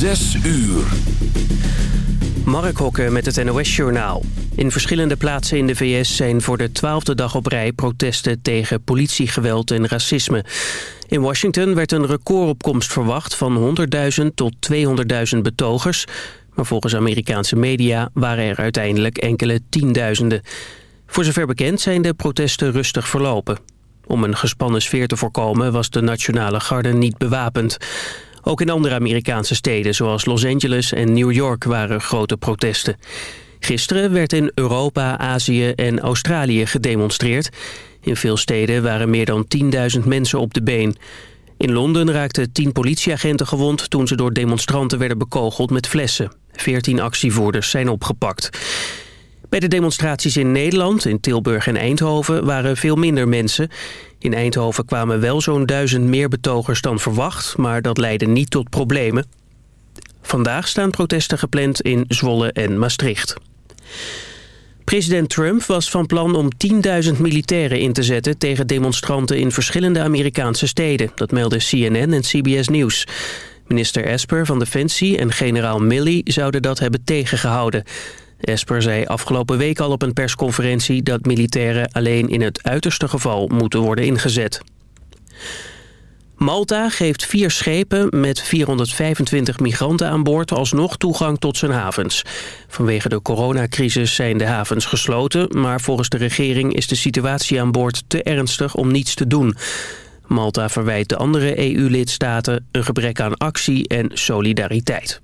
Zes uur. Mark Hokke met het NOS-journaal. In verschillende plaatsen in de VS zijn voor de twaalfde dag op rij protesten tegen politiegeweld en racisme. In Washington werd een recordopkomst verwacht van 100.000 tot 200.000 betogers. Maar volgens Amerikaanse media waren er uiteindelijk enkele tienduizenden. Voor zover bekend zijn de protesten rustig verlopen. Om een gespannen sfeer te voorkomen was de Nationale Garde niet bewapend. Ook in andere Amerikaanse steden zoals Los Angeles en New York waren grote protesten. Gisteren werd in Europa, Azië en Australië gedemonstreerd. In veel steden waren meer dan 10.000 mensen op de been. In Londen raakten 10 politieagenten gewond toen ze door demonstranten werden bekogeld met flessen. 14 actievoerders zijn opgepakt. Bij de demonstraties in Nederland, in Tilburg en Eindhoven waren veel minder mensen. In Eindhoven kwamen wel zo'n duizend meer betogers dan verwacht, maar dat leidde niet tot problemen. Vandaag staan protesten gepland in Zwolle en Maastricht. President Trump was van plan om 10.000 militairen in te zetten... tegen demonstranten in verschillende Amerikaanse steden. Dat meldden CNN en CBS News. Minister Esper van Defensie en generaal Milley zouden dat hebben tegengehouden. Esper zei afgelopen week al op een persconferentie... dat militairen alleen in het uiterste geval moeten worden ingezet. Malta geeft vier schepen met 425 migranten aan boord alsnog toegang tot zijn havens. Vanwege de coronacrisis zijn de havens gesloten, maar volgens de regering is de situatie aan boord te ernstig om niets te doen. Malta verwijt de andere EU-lidstaten een gebrek aan actie en solidariteit.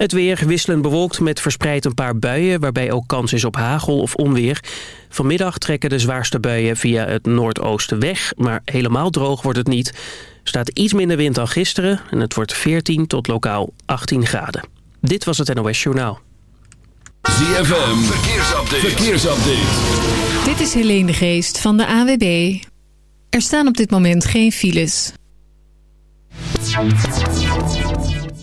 Het weer wisselend bewolkt met verspreid een paar buien... waarbij ook kans is op hagel of onweer. Vanmiddag trekken de zwaarste buien via het noordoosten weg... maar helemaal droog wordt het niet. Er staat iets minder wind dan gisteren... en het wordt 14 tot lokaal 18 graden. Dit was het NOS Journaal. ZFM, verkeersupdate. verkeersupdate. Dit is Helene de Geest van de AWB. Er staan op dit moment geen files.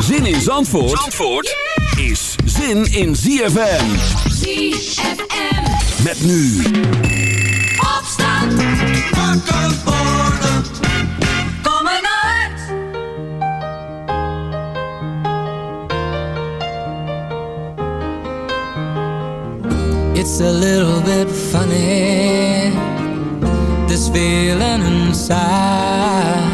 Zin in Zandvoort, Zandvoort is zin in ZFM. ZFM. Met nu. Opstand. Wakker worden. Kom uit. It's a little bit funny This feeling inside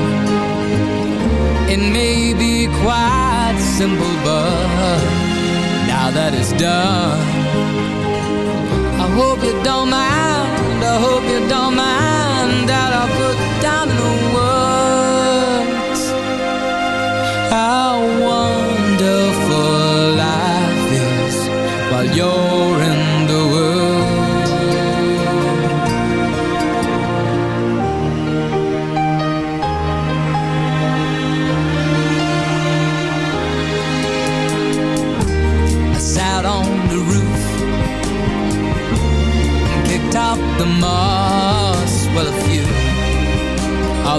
It may be quite simple, but now that it's done, I hope you don't mind. I hope you don't mind that I put down the words how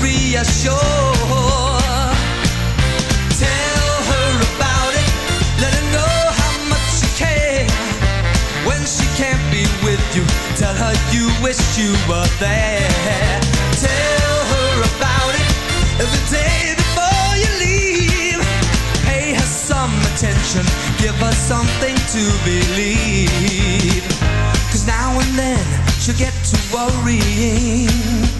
To reassure. Tell her about it. Let her know how much you care. When she can't be with you, tell her you wish you were there. Tell her about it every day before you leave. Pay her some attention, give her something to believe. Now and then she'll get worrying.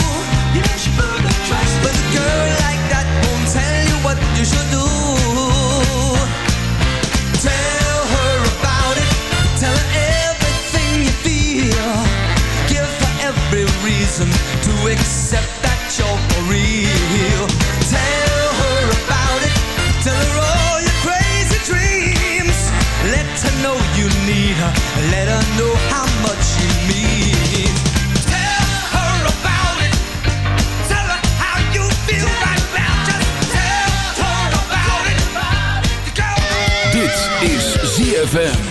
Need her. Let her know how much you mean. Tell her about it. Tell her how you feel right now. Just tell her about it. Is ZFM.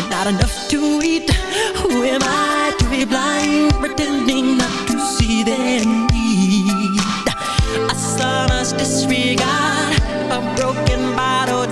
but not enough to eat. Who am I to be blind, pretending not to see their need? A summer's disregard, a broken bottle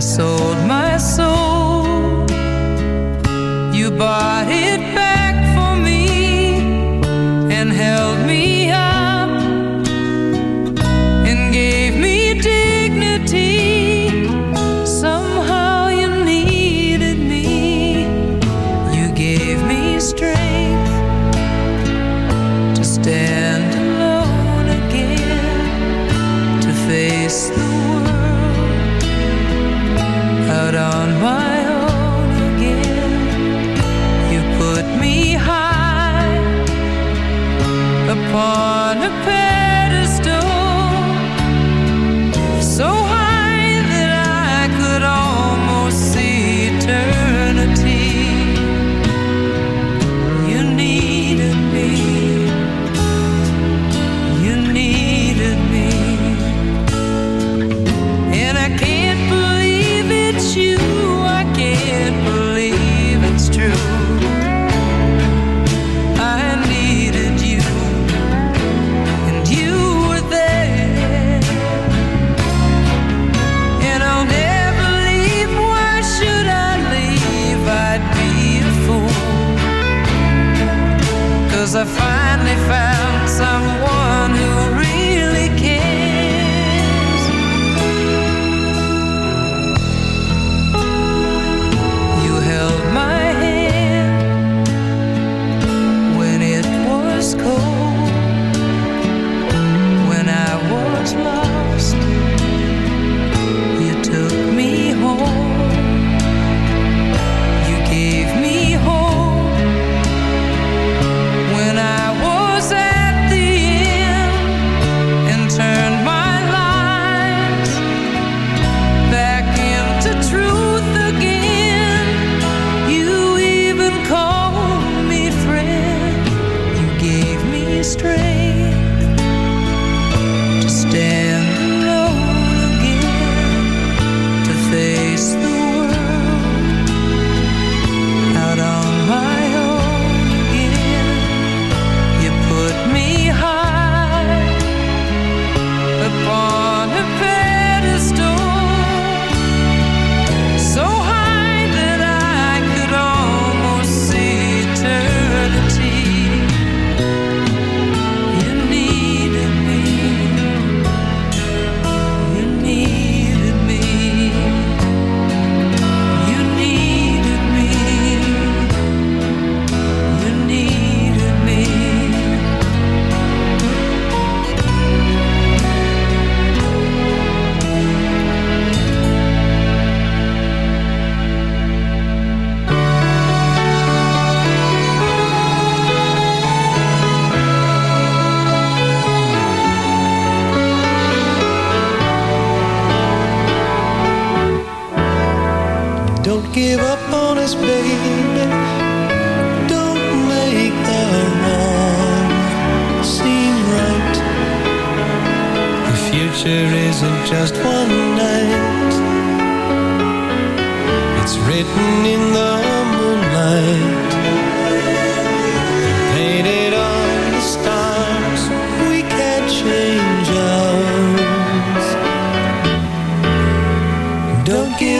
so